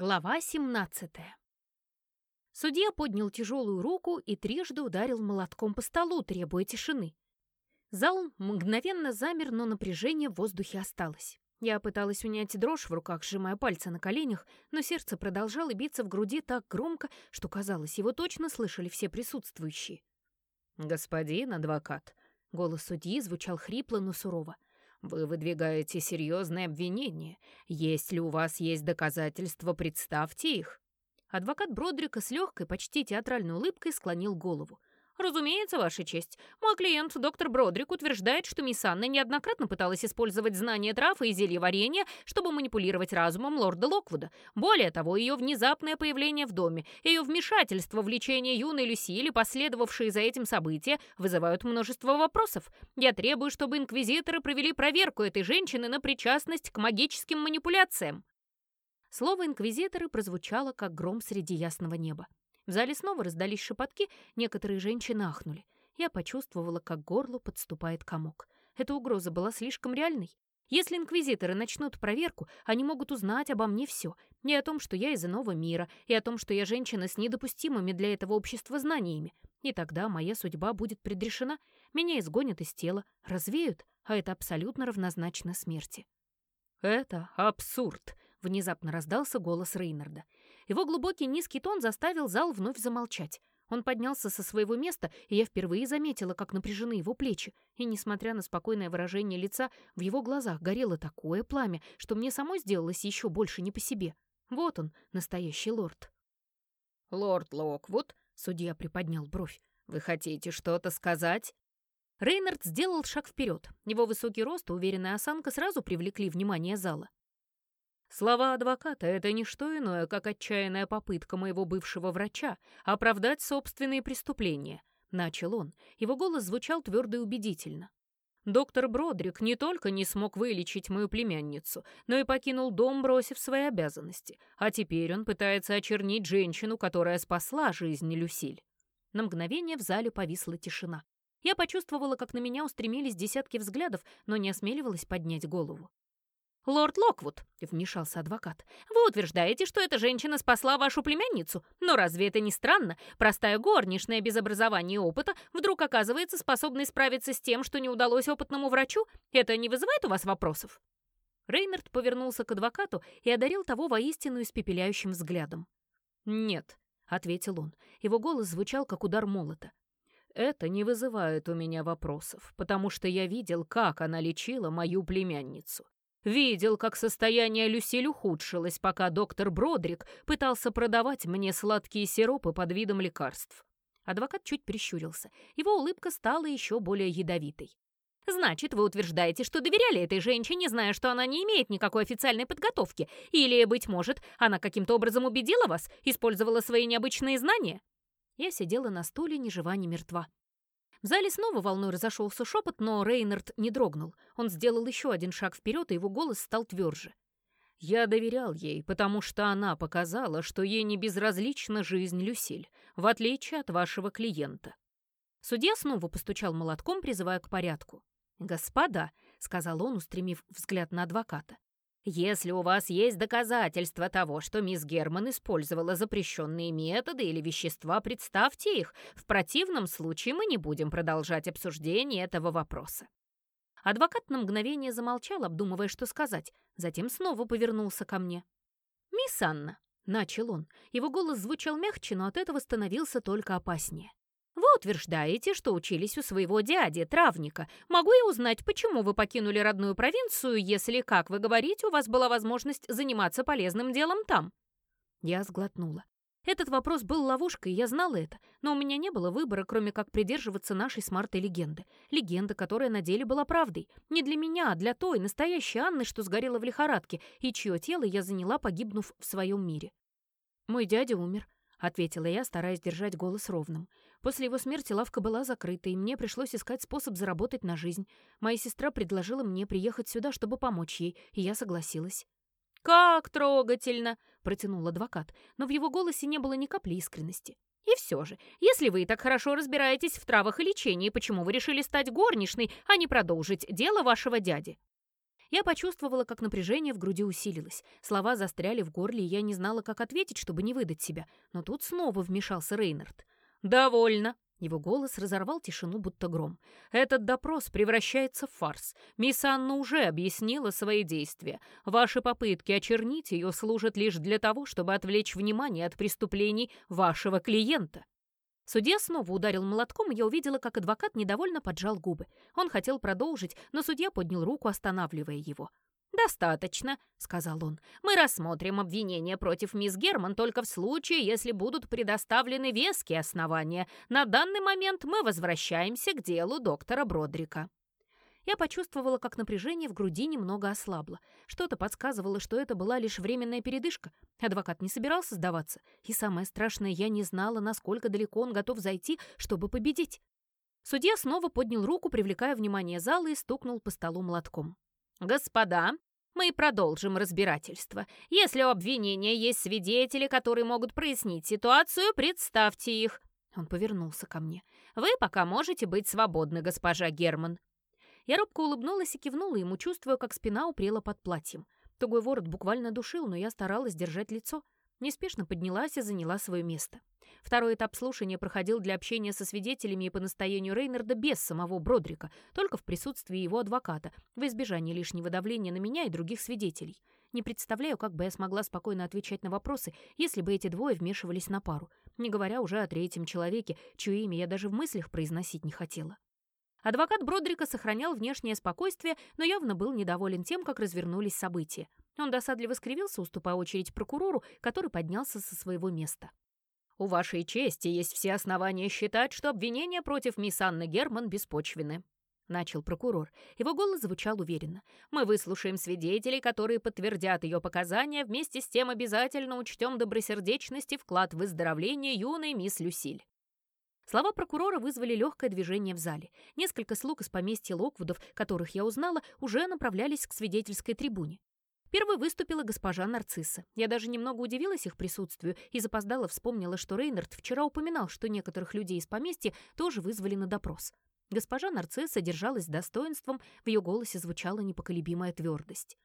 Глава 17 Судья поднял тяжелую руку и трижды ударил молотком по столу, требуя тишины. Зал мгновенно замер, но напряжение в воздухе осталось. Я пыталась унять дрожь в руках, сжимая пальцы на коленях, но сердце продолжало биться в груди так громко, что, казалось, его точно слышали все присутствующие. «Господин адвокат», — голос судьи звучал хрипло, но сурово, — вы выдвигаете серьезные обвинения. Если у вас есть доказательства, представьте их». Адвокат Бродрика с легкой, почти театральной улыбкой склонил голову. «Разумеется, Ваша честь. Мой клиент, доктор Бродрик, утверждает, что мисс Анна неоднократно пыталась использовать знания трав и зелья варенья, чтобы манипулировать разумом лорда Локвуда. Более того, ее внезапное появление в доме, ее вмешательство в лечение юной Люсили, последовавшие за этим события, вызывают множество вопросов. Я требую, чтобы инквизиторы провели проверку этой женщины на причастность к магическим манипуляциям». Слово «инквизиторы» прозвучало, как гром среди ясного неба. В зале снова раздались шепотки, некоторые женщины ахнули. Я почувствовала, как горло подступает комок. Эта угроза была слишком реальной. Если инквизиторы начнут проверку, они могут узнать обо мне все. И о том, что я из иного мира, и о том, что я женщина с недопустимыми для этого общества знаниями. И тогда моя судьба будет предрешена. Меня изгонят из тела, развеют, а это абсолютно равнозначно смерти. «Это абсурд!» — внезапно раздался голос Рейнарда. Его глубокий низкий тон заставил зал вновь замолчать. Он поднялся со своего места, и я впервые заметила, как напряжены его плечи. И, несмотря на спокойное выражение лица, в его глазах горело такое пламя, что мне самой сделалось еще больше не по себе. Вот он, настоящий лорд. «Лорд Локвуд», — судья приподнял бровь, — «вы хотите что-то сказать?» Рейнард сделал шаг вперед. Его высокий рост и уверенная осанка сразу привлекли внимание зала. Слова адвоката — это не что иное, как отчаянная попытка моего бывшего врача оправдать собственные преступления. Начал он. Его голос звучал твердо и убедительно. Доктор Бродрик не только не смог вылечить мою племянницу, но и покинул дом, бросив свои обязанности. А теперь он пытается очернить женщину, которая спасла жизнь Люсиль. На мгновение в зале повисла тишина. Я почувствовала, как на меня устремились десятки взглядов, но не осмеливалась поднять голову. «Лорд Локвуд», — вмешался адвокат, — «вы утверждаете, что эта женщина спасла вашу племянницу? Но разве это не странно? Простая горничная без образования и опыта вдруг оказывается способной справиться с тем, что не удалось опытному врачу? Это не вызывает у вас вопросов?» Рейнард повернулся к адвокату и одарил того воистину испепеляющим взглядом. «Нет», — ответил он. Его голос звучал, как удар молота. «Это не вызывает у меня вопросов, потому что я видел, как она лечила мою племянницу. Видел, как состояние Люсиль ухудшилось, пока доктор Бродрик пытался продавать мне сладкие сиропы под видом лекарств. Адвокат чуть прищурился. Его улыбка стала еще более ядовитой. «Значит, вы утверждаете, что доверяли этой женщине, зная, что она не имеет никакой официальной подготовки? Или, быть может, она каким-то образом убедила вас, использовала свои необычные знания?» Я сидела на стуле, ни жива, ни мертва. В зале снова волной разошелся шепот, но Рейнард не дрогнул. Он сделал еще один шаг вперед, и его голос стал тверже. «Я доверял ей, потому что она показала, что ей не безразлична жизнь Люсиль, в отличие от вашего клиента». Судья снова постучал молотком, призывая к порядку. «Господа», — сказал он, устремив взгляд на адвоката, если у вас есть доказательства того, что мисс Герман использовала запрещенные методы или вещества, представьте их. В противном случае мы не будем продолжать обсуждение этого вопроса». Адвокат на мгновение замолчал, обдумывая, что сказать, затем снова повернулся ко мне. «Мисс Анна», — начал он, его голос звучал мягче, но от этого становился только опаснее. Вы утверждаете, что учились у своего дяди, травника. Могу я узнать, почему вы покинули родную провинцию, если, как вы говорите, у вас была возможность заниматься полезным делом там?» Я сглотнула. Этот вопрос был ловушкой, я знала это, но у меня не было выбора, кроме как придерживаться нашей с Мартой легенды. Легенда, которая на деле была правдой. Не для меня, а для той, настоящей Анны, что сгорела в лихорадке, и чье тело я заняла, погибнув в своем мире. Мой дядя умер, — ответила я, стараясь держать голос ровным. После его смерти лавка была закрыта, и мне пришлось искать способ заработать на жизнь. Моя сестра предложила мне приехать сюда, чтобы помочь ей, и я согласилась. «Как трогательно!» — протянул адвокат, но в его голосе не было ни капли искренности. «И все же, если вы так хорошо разбираетесь в травах и лечении, почему вы решили стать горничной, а не продолжить дело вашего дяди?» Я почувствовала, как напряжение в груди усилилось. Слова застряли в горле, и я не знала, как ответить, чтобы не выдать себя. Но тут снова вмешался Рейнард. «Довольно!» Его голос разорвал тишину, будто гром. «Этот допрос превращается в фарс. Мисс Анна уже объяснила свои действия. Ваши попытки очернить ее служат лишь для того, чтобы отвлечь внимание от преступлений вашего клиента». Судья снова ударил молотком, и я увидела, как адвокат недовольно поджал губы. Он хотел продолжить, но судья поднял руку, останавливая его. «Достаточно», — сказал он. «Мы рассмотрим обвинения против мисс Герман только в случае, если будут предоставлены веские основания. На данный момент мы возвращаемся к делу доктора Бродрика». Я почувствовала, как напряжение в груди немного ослабло. Что-то подсказывало, что это была лишь временная передышка. Адвокат не собирался сдаваться. И самое страшное, я не знала, насколько далеко он готов зайти, чтобы победить. Судья снова поднял руку, привлекая внимание зала, и стукнул по столу молотком. «Господа, мы продолжим разбирательство. Если у обвинения есть свидетели, которые могут прояснить ситуацию, представьте их». Он повернулся ко мне. «Вы пока можете быть свободны, госпожа Герман». Я робко улыбнулась и кивнула ему, чувствуя, как спина упрела под платьем. Тугой ворот буквально душил, но я старалась держать лицо. Неспешно поднялась и заняла свое место. Второй этап слушания проходил для общения со свидетелями и по настоянию Рейнарда без самого Бродрика, только в присутствии его адвоката, в избежание лишнего давления на меня и других свидетелей. Не представляю, как бы я смогла спокойно отвечать на вопросы, если бы эти двое вмешивались на пару, не говоря уже о третьем человеке, чье имя я даже в мыслях произносить не хотела. Адвокат Бродрика сохранял внешнее спокойствие, но явно был недоволен тем, как развернулись события. Он досадливо скривился, уступая очередь прокурору, который поднялся со своего места. «У вашей чести есть все основания считать, что обвинения против мисс Анны Герман беспочвены», — начал прокурор. Его голос звучал уверенно. «Мы выслушаем свидетелей, которые подтвердят ее показания, вместе с тем обязательно учтем добросердечность и вклад в выздоровление юной мисс Люсиль». Слова прокурора вызвали легкое движение в зале. Несколько слуг из поместья Локвудов, которых я узнала, уже направлялись к свидетельской трибуне. Первой выступила госпожа Нарцисса. Я даже немного удивилась их присутствию и запоздала вспомнила, что Рейнард вчера упоминал, что некоторых людей из поместья тоже вызвали на допрос. Госпожа Нарцисса держалась достоинством, в ее голосе звучала непоколебимая твердость.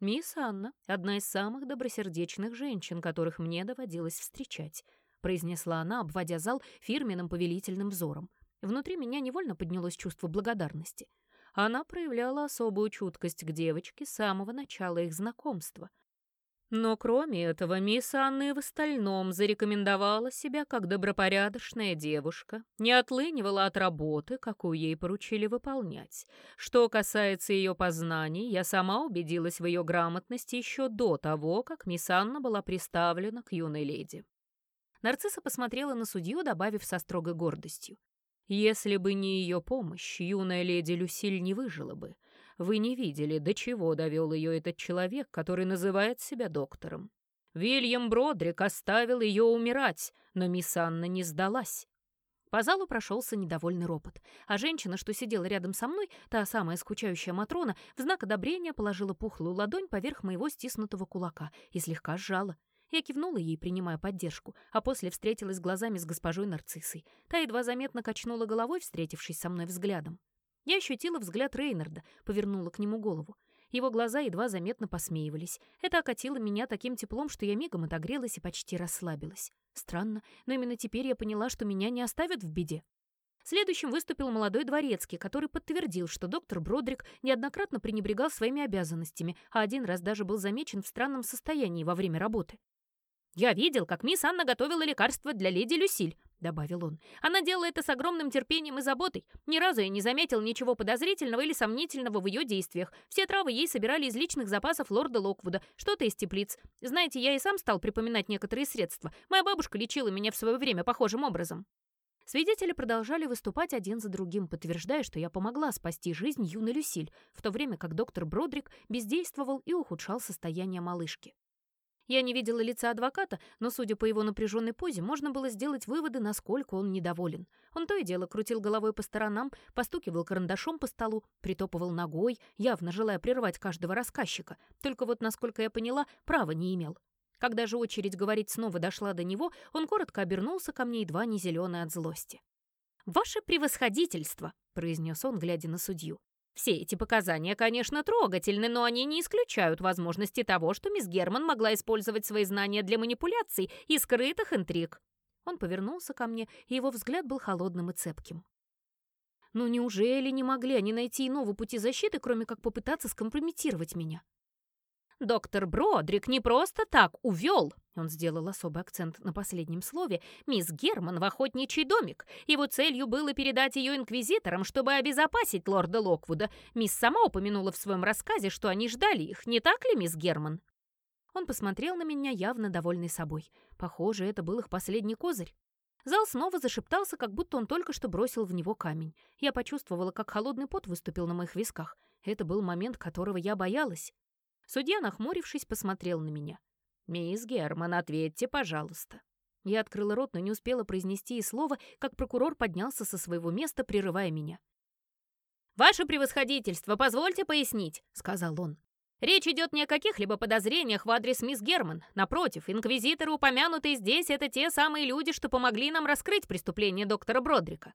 «Мисс Анна — одна из самых добросердечных женщин, которых мне доводилось встречать», произнесла она, обводя зал фирменным повелительным взором. Внутри меня невольно поднялось чувство благодарности. Она проявляла особую чуткость к девочке с самого начала их знакомства. Но кроме этого, мисс Анна и в остальном зарекомендовала себя как добропорядочная девушка, не отлынивала от работы, какую ей поручили выполнять. Что касается ее познаний, я сама убедилась в ее грамотности еще до того, как мисс Анна была приставлена к юной леди. Нарцисса посмотрела на судью, добавив со строгой гордостью. Если бы не ее помощь, юная леди Люсиль не выжила бы. Вы не видели, до чего довел ее этот человек, который называет себя доктором. Вильям Бродрик оставил ее умирать, но мисс Анна не сдалась. По залу прошелся недовольный ропот, а женщина, что сидела рядом со мной, та самая скучающая Матрона, в знак одобрения положила пухлую ладонь поверх моего стиснутого кулака и слегка сжала. Я кивнула ей, принимая поддержку, а после встретилась глазами с госпожой Нарциссой. Та едва заметно качнула головой, встретившись со мной взглядом. Я ощутила взгляд Рейнарда, повернула к нему голову. Его глаза едва заметно посмеивались. Это окатило меня таким теплом, что я мигом отогрелась и почти расслабилась. Странно, но именно теперь я поняла, что меня не оставят в беде. Следующим выступил молодой дворецкий, который подтвердил, что доктор Бродрик неоднократно пренебрегал своими обязанностями, а один раз даже был замечен в странном состоянии во время работы. «Я видел, как мисс Анна готовила лекарство для леди Люсиль», — добавил он. «Она делала это с огромным терпением и заботой. Ни разу я не заметил ничего подозрительного или сомнительного в ее действиях. Все травы ей собирали из личных запасов лорда Локвуда, что-то из теплиц. Знаете, я и сам стал припоминать некоторые средства. Моя бабушка лечила меня в свое время похожим образом». Свидетели продолжали выступать один за другим, подтверждая, что я помогла спасти жизнь юной Люсиль, в то время как доктор Бродрик бездействовал и ухудшал состояние малышки. Я не видела лица адвоката, но, судя по его напряженной позе, можно было сделать выводы, насколько он недоволен. Он то и дело крутил головой по сторонам, постукивал карандашом по столу, притопывал ногой, явно желая прервать каждого рассказчика. Только вот, насколько я поняла, права не имел. Когда же очередь говорить снова дошла до него, он коротко обернулся ко мне, едва не зеленый от злости. «Ваше превосходительство!» — произнес он, глядя на судью. Все эти показания, конечно, трогательны, но они не исключают возможности того, что мисс Герман могла использовать свои знания для манипуляций и скрытых интриг. Он повернулся ко мне, и его взгляд был холодным и цепким. Ну неужели не могли они найти иного пути защиты, кроме как попытаться скомпрометировать меня? Доктор Бродрик не просто так увел, он сделал особый акцент на последнем слове, мисс Герман в охотничий домик. Его целью было передать ее инквизиторам, чтобы обезопасить лорда Локвуда. Мисс сама упомянула в своем рассказе, что они ждали их, не так ли, мисс Герман? Он посмотрел на меня, явно довольный собой. Похоже, это был их последний козырь. Зал снова зашептался, как будто он только что бросил в него камень. Я почувствовала, как холодный пот выступил на моих висках. Это был момент, которого я боялась. Судья, нахмурившись, посмотрел на меня. «Мисс Герман, ответьте, пожалуйста». Я открыла рот, но не успела произнести и слова, как прокурор поднялся со своего места, прерывая меня. «Ваше превосходительство, позвольте пояснить», — сказал он. «Речь идет не о каких-либо подозрениях в адрес мисс Герман. Напротив, инквизиторы, упомянутые здесь, это те самые люди, что помогли нам раскрыть преступление доктора Бродрика.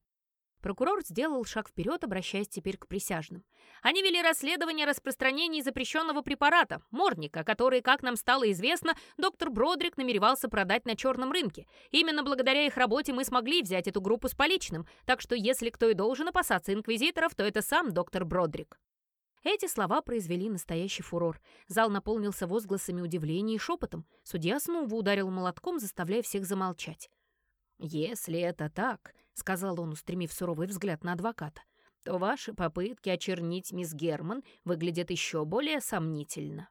Прокурор сделал шаг вперед, обращаясь теперь к присяжным. Они вели расследование распространения запрещенного препарата, морника, который, как нам стало известно, доктор Бродрик намеревался продать на черном рынке. Именно благодаря их работе мы смогли взять эту группу с поличным, так что если кто и должен опасаться инквизиторов, то это сам доктор Бродрик. Эти слова произвели настоящий фурор. Зал наполнился возгласами удивления и шепотом. Судья снова ударил молотком, заставляя всех замолчать. «Если это так», — сказал он, устремив суровый взгляд на адвоката, то ваши попытки очернить мисс Герман выглядят еще более сомнительно.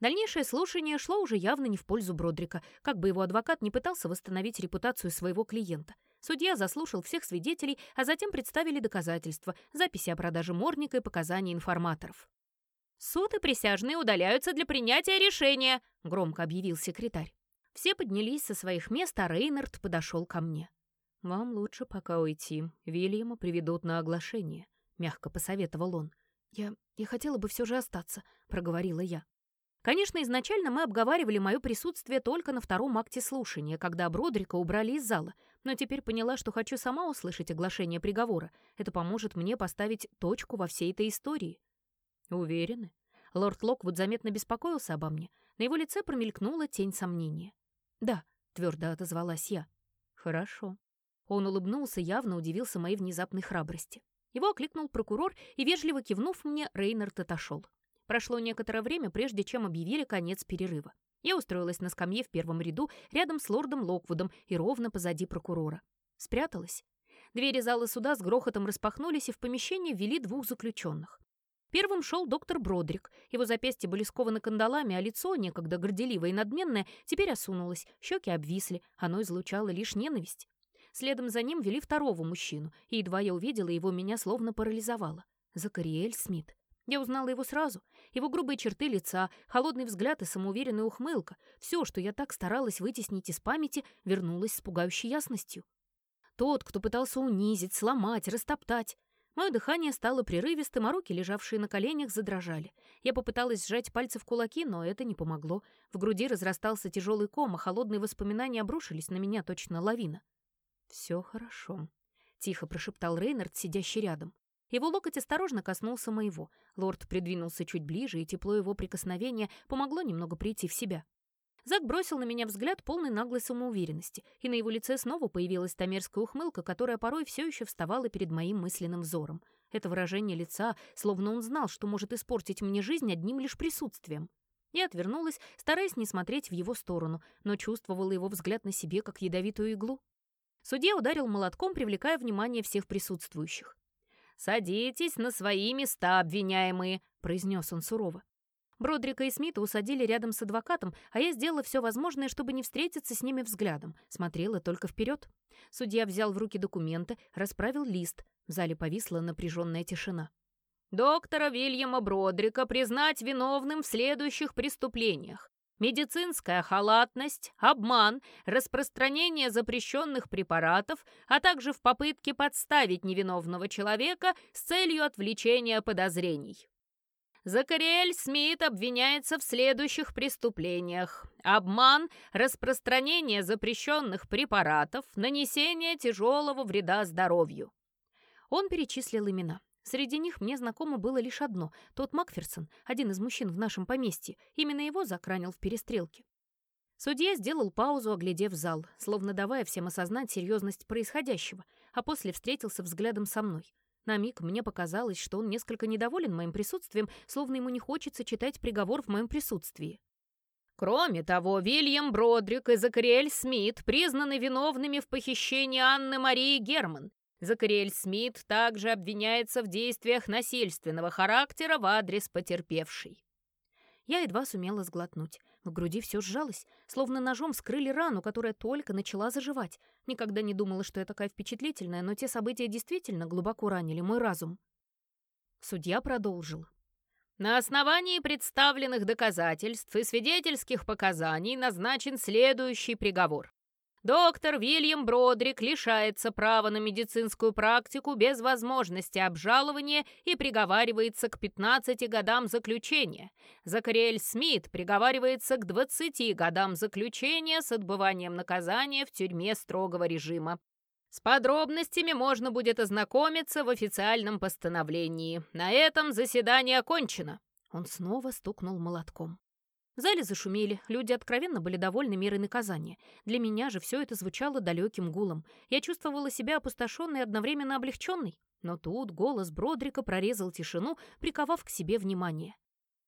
Дальнейшее слушание шло уже явно не в пользу Бродрика, как бы его адвокат не пытался восстановить репутацию своего клиента. Судья заслушал всех свидетелей, а затем представили доказательства, записи о продаже морника и показания информаторов. «Суд и присяжные удаляются для принятия решения», — громко объявил секретарь. Все поднялись со своих мест, а Рейнард подошел ко мне. «Вам лучше пока уйти. Вильяма приведут на оглашение», — мягко посоветовал он. «Я... я хотела бы все же остаться», — проговорила я. Конечно, изначально мы обговаривали мое присутствие только на втором акте слушания, когда Бродрика убрали из зала, но теперь поняла, что хочу сама услышать оглашение приговора. Это поможет мне поставить точку во всей этой истории. Уверены? Лорд Локвуд заметно беспокоился обо мне. На его лице промелькнула тень сомнения. «Да», — твердо отозвалась я. «Хорошо». Он улыбнулся, явно удивился моей внезапной храбрости. Его окликнул прокурор, и, вежливо кивнув мне, Рейнард отошел. Прошло некоторое время, прежде чем объявили конец перерыва. Я устроилась на скамье в первом ряду, рядом с лордом Локвудом и ровно позади прокурора. Спряталась. Двери зала суда с грохотом распахнулись, и в помещение ввели двух заключенных. Первым шел доктор Бродрик. Его запястья были скованы кандалами, а лицо, некогда горделивое и надменное, теперь осунулось, щеки обвисли, оно излучало лишь ненависть. Следом за ним вели второго мужчину, и едва я увидела его, меня словно парализовало. Закариэль Смит. Я узнала его сразу. Его грубые черты лица, холодный взгляд и самоуверенная ухмылка. Все, что я так старалась вытеснить из памяти, вернулось с пугающей ясностью. Тот, кто пытался унизить, сломать, растоптать. Мое дыхание стало прерывистым, а руки, лежавшие на коленях, задрожали. Я попыталась сжать пальцы в кулаки, но это не помогло. В груди разрастался тяжелый ком, а холодные воспоминания обрушились на меня точно лавина. «Все хорошо», — тихо прошептал Рейнард, сидящий рядом. Его локоть осторожно коснулся моего. Лорд придвинулся чуть ближе, и тепло его прикосновения помогло немного прийти в себя. Зак бросил на меня взгляд полной наглой самоуверенности, и на его лице снова появилась та мерзкая ухмылка, которая порой все еще вставала перед моим мысленным взором. Это выражение лица, словно он знал, что может испортить мне жизнь одним лишь присутствием. Я отвернулась, стараясь не смотреть в его сторону, но чувствовала его взгляд на себе, как ядовитую иглу. Судья ударил молотком, привлекая внимание всех присутствующих. «Садитесь на свои места, обвиняемые», — произнес он сурово. Бродрика и Смита усадили рядом с адвокатом, а я сделала все возможное, чтобы не встретиться с ними взглядом. Смотрела только вперед. Судья взял в руки документы, расправил лист. В зале повисла напряженная тишина. «Доктора Вильяма Бродрика признать виновным в следующих преступлениях. Медицинская халатность, обман, распространение запрещенных препаратов, а также в попытке подставить невиновного человека с целью отвлечения подозрений. Закариэль Смит обвиняется в следующих преступлениях. Обман, распространение запрещенных препаратов, нанесение тяжелого вреда здоровью. Он перечислил имена. Среди них мне знакомо было лишь одно — тот Макферсон, один из мужчин в нашем поместье. Именно его закранил в перестрелке. Судья сделал паузу, оглядев зал, словно давая всем осознать серьезность происходящего, а после встретился взглядом со мной. На миг мне показалось, что он несколько недоволен моим присутствием, словно ему не хочется читать приговор в моем присутствии. Кроме того, Вильям Бродрик и Закариэль Смит признаны виновными в похищении Анны Марии Герман. Закариэль Смит также обвиняется в действиях насильственного характера в адрес потерпевшей. Я едва сумела сглотнуть. В груди все сжалось, словно ножом скрыли рану, которая только начала заживать. Никогда не думала, что я такая впечатлительная, но те события действительно глубоко ранили мой разум. Судья продолжил. На основании представленных доказательств и свидетельских показаний назначен следующий приговор. Доктор Вильям Бродрик лишается права на медицинскую практику без возможности обжалования и приговаривается к 15 годам заключения. Закариэль Смит приговаривается к 20 годам заключения с отбыванием наказания в тюрьме строгого режима. С подробностями можно будет ознакомиться в официальном постановлении. На этом заседание окончено. Он снова стукнул молотком. Зале зашумели, люди откровенно были довольны мерой наказания. Для меня же все это звучало далеким гулом. Я чувствовала себя опустошенной и одновременно облегченной. Но тут голос Бродрика прорезал тишину, приковав к себе внимание.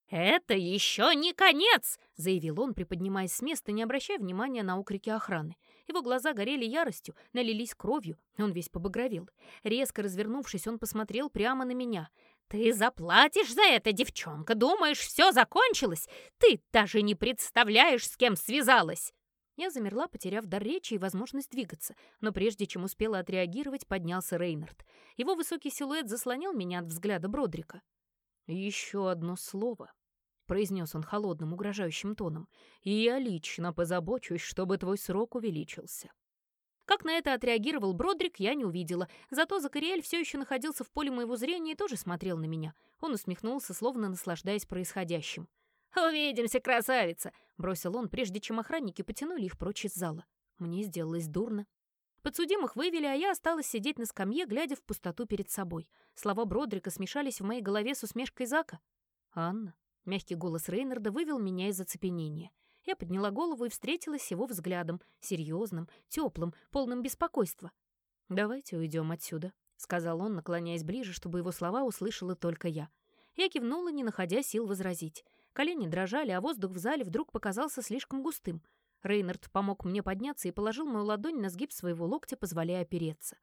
«Это еще не конец!» — заявил он, приподнимаясь с места, не обращая внимания на укрики охраны. Его глаза горели яростью, налились кровью, он весь побагровел. Резко развернувшись, он посмотрел прямо на меня — «Ты заплатишь за это, девчонка! Думаешь, все закончилось? Ты даже не представляешь, с кем связалась!» Я замерла, потеряв дар речи и возможность двигаться, но прежде чем успела отреагировать, поднялся Рейнард. Его высокий силуэт заслонил меня от взгляда Бродрика. «Еще одно слово», — произнес он холодным, угрожающим тоном, «и я лично позабочусь, чтобы твой срок увеличился». Как на это отреагировал Бродрик, я не увидела. Зато Закариэль все еще находился в поле моего зрения и тоже смотрел на меня. Он усмехнулся, словно наслаждаясь происходящим. «Увидимся, красавица!» — бросил он, прежде чем охранники потянули их прочь из зала. Мне сделалось дурно. Подсудимых вывели, а я осталась сидеть на скамье, глядя в пустоту перед собой. Слова Бродрика смешались в моей голове с усмешкой Зака. «Анна», — мягкий голос Рейнарда вывел меня из оцепенения. Я подняла голову и встретилась его взглядом, серьезным, теплым, полным беспокойства. «Давайте уйдем отсюда», — сказал он, наклоняясь ближе, чтобы его слова услышала только я. Я кивнула, не находя сил возразить. Колени дрожали, а воздух в зале вдруг показался слишком густым. Рейнард помог мне подняться и положил мою ладонь на сгиб своего локтя, позволяя опереться.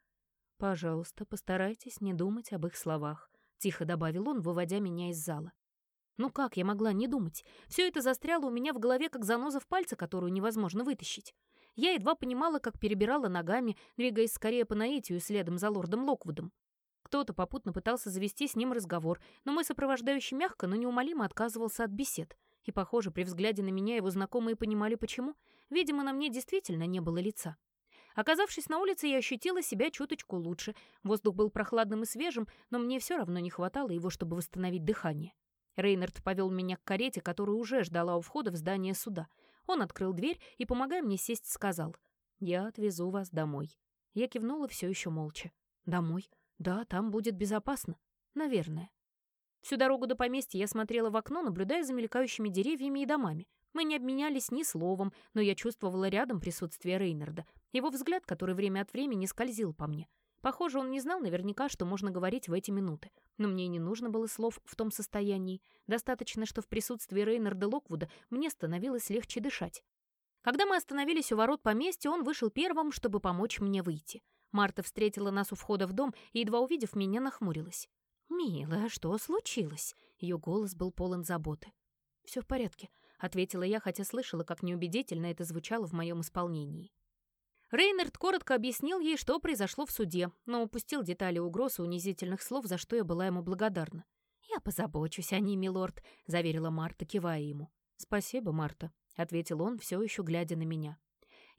«Пожалуйста, постарайтесь не думать об их словах», — тихо добавил он, выводя меня из зала. Ну как я могла не думать? Все это застряло у меня в голове, как заноза в пальце, которую невозможно вытащить. Я едва понимала, как перебирала ногами, двигаясь скорее по наитию следом за лордом Локвудом. Кто-то попутно пытался завести с ним разговор, но мой сопровождающий мягко, но неумолимо отказывался от бесед. И, похоже, при взгляде на меня его знакомые понимали, почему. Видимо, на мне действительно не было лица. Оказавшись на улице, я ощутила себя чуточку лучше. Воздух был прохладным и свежим, но мне все равно не хватало его, чтобы восстановить дыхание. Рейнард повел меня к карете, которая уже ждала у входа в здание суда. Он открыл дверь и, помогая мне сесть, сказал, «Я отвезу вас домой». Я кивнула все еще молча. «Домой? Да, там будет безопасно. Наверное». Всю дорогу до поместья я смотрела в окно, наблюдая за мелькающими деревьями и домами. Мы не обменялись ни словом, но я чувствовала рядом присутствие Рейнарда. Его взгляд, который время от времени скользил по мне. Похоже, он не знал наверняка, что можно говорить в эти минуты. Но мне не нужно было слов в том состоянии. Достаточно, что в присутствии Рейнарда Локвуда мне становилось легче дышать. Когда мы остановились у ворот поместья, он вышел первым, чтобы помочь мне выйти. Марта встретила нас у входа в дом и, едва увидев меня, нахмурилась. «Милая, что случилось?» Ее голос был полон заботы. «Все в порядке», — ответила я, хотя слышала, как неубедительно это звучало в моем исполнении. Рейнард коротко объяснил ей, что произошло в суде, но упустил детали угроз и унизительных слов, за что я была ему благодарна. «Я позабочусь о ней, милорд», — заверила Марта, кивая ему. «Спасибо, Марта», — ответил он, все еще глядя на меня.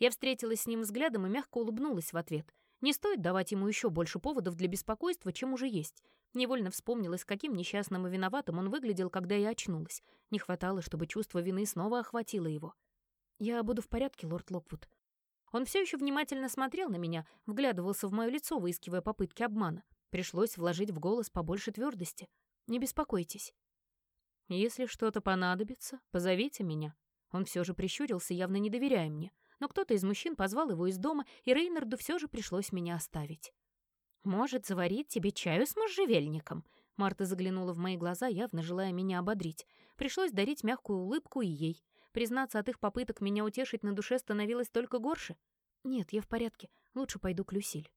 Я встретилась с ним взглядом и мягко улыбнулась в ответ. Не стоит давать ему еще больше поводов для беспокойства, чем уже есть. Невольно вспомнилась, каким несчастным и виноватым он выглядел, когда я очнулась. Не хватало, чтобы чувство вины снова охватило его. «Я буду в порядке, лорд Локвуд», он все еще внимательно смотрел на меня, вглядывался в мое лицо, выискивая попытки обмана. Пришлось вложить в голос побольше твердости. Не беспокойтесь. Если что-то понадобится, позовите меня. Он все же прищурился, явно не доверяя мне. Но кто-то из мужчин позвал его из дома, и Рейнарду все же пришлось меня оставить. «Может, заварить тебе чаю с можжевельником?» Марта заглянула в мои глаза, явно желая меня ободрить. Пришлось дарить мягкую улыбку и ей. Признаться, от их попыток меня утешить на душе становилось только горше. «Нет, я в порядке. Лучше пойду к Люсиль».